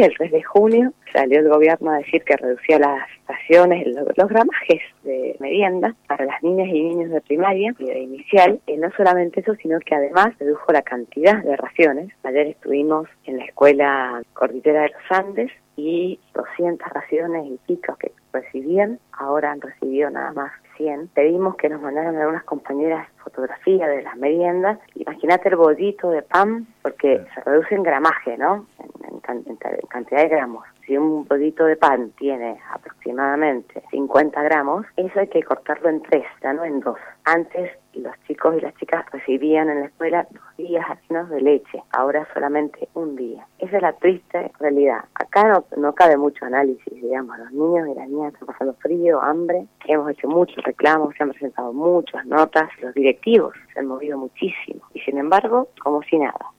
El 3 de junio salió el gobierno a decir que reducía las raciones, los, gramajes de merienda para las niñas y niños de primaria y de inicial. Y no solamente eso, sino que además redujo la cantidad de raciones. Ayer estuvimos en la escuela Cordillera de los Andes y 200 raciones y picos que recibían, ahora han recibido nada más 100. Pedimos que nos mandaran algunas compañeras fotografías de las meriendas. Imagínate el bollito de pan, porque se reduce en gramaje, ¿no? Cantidad de gramos. Si un poquito de pan tiene aproximadamente 50 gramos, eso hay que cortarlo en tres, ya no en dos. Antes los chicos y las chicas recibían en la escuela dos días menos de leche, ahora solamente un día. Esa es la triste realidad. Acá no, no cabe mucho análisis, digamos, los niños y las niñas están pasando frío, hambre, hemos hecho muchos reclamos, se han presentado muchas notas, los directivos se han movido muchísimo y sin embargo, como si nada.